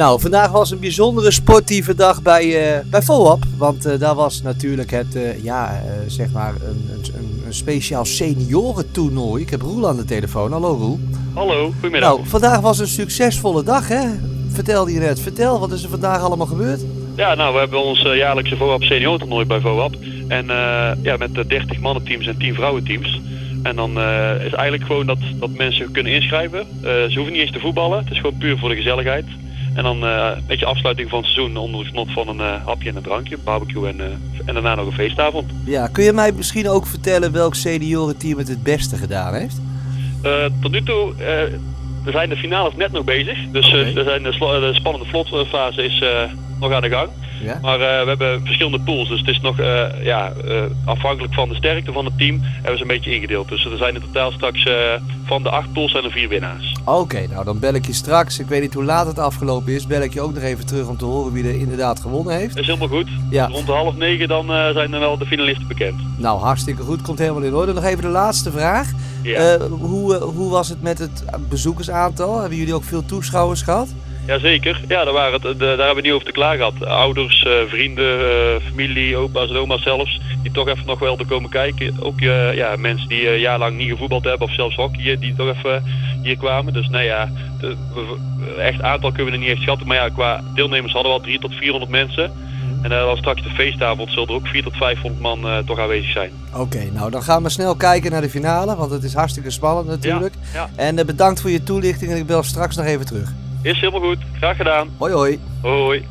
Nou, vandaag was een bijzondere sportieve dag bij, uh, bij. Want uh, daar was natuurlijk het, uh, ja, zeg maar een, een, een speciaal seniorentoernooi. Ik heb Roel aan de telefoon. Hallo Roel. Hallo, goedemiddag. Nou, vandaag was een succesvolle dag hè? Vertelde je net. Vertel, wat is er vandaग allemaal gebeurd? Ja, nou, we hebben ons jaarlijkse FOAP seniorentoernooi bij FOAP. En ja, met 30 mannenteams en 10 vrouwenteams. En dan is eigenlijk gewoon dat, dat mensen kunnen inschrijven. ze hoeven niet eens te voetballen. Het is gewoon puur voor de gezelligheid. En dan uh, een beetje afsluiting van het seizoen onder het genot van een uh, hapje en een drankje, barbecue en, uh, en daarna nog een feestavond. Ja, kun je mij misschien ook vertellen welk seniorenteam het het beste gedaan heeft? tot nu toe, we zijn de finales net nog bezig. Dus okay. er zijn de, de spannende vlotfase is nog aan de gang. Ja? Maar uh, we hebben verschillende pools, dus het is nog uh, ja, uh, afhankelijk van de sterkte van het team hebben ze een beetje ingedeeld. Dus er zijn in totaal straks van de acht pools zijn er vier winnaars. Oké, nou dan bel ik je straks. Ik weet niet hoe laat het afgelopen is. Bel ik je ook nog even terug om te horen wie er inderdaad gewonnen heeft. Dat is helemaal goed. Ja. rond de half negen dan zijn er wel de finalisten bekend. Nou, hartstikke goed. Komt helemaal in orde. Nog even de laatste vraag. Ja. hoe, hoe was het met het bezoekersaantal? Hebben jullie ook veel toeschouwers gehad? Jazeker, ja, daar, waren het, daar hebben we niet over te klagen gehad. Ouders, uh, vrienden, uh, familie, opa's en oma's zelfs, die toch even nog wel te komen kijken. Ook uh, ja, mensen die een jaar lang niet gevoetbald hebben of zelfs hockey, die toch even hier kwamen. Dus nou ja, de, echt aantal kunnen we er niet echt schatten. Maar ja, qua deelnemers hadden we al 300 tot 400 mensen. En dan straks de feestavond zullen er ook 400 tot 500 man toch aanwezig zijn. Oké, nou dan gaan we snel kijken naar de finale, want het is hartstikke spannend natuurlijk. Ja, ja. En bedankt voor je toelichting en ik bel straks nog even terug. Is helemaal goed. Graag gedaan. Hoi hoi. Hoi.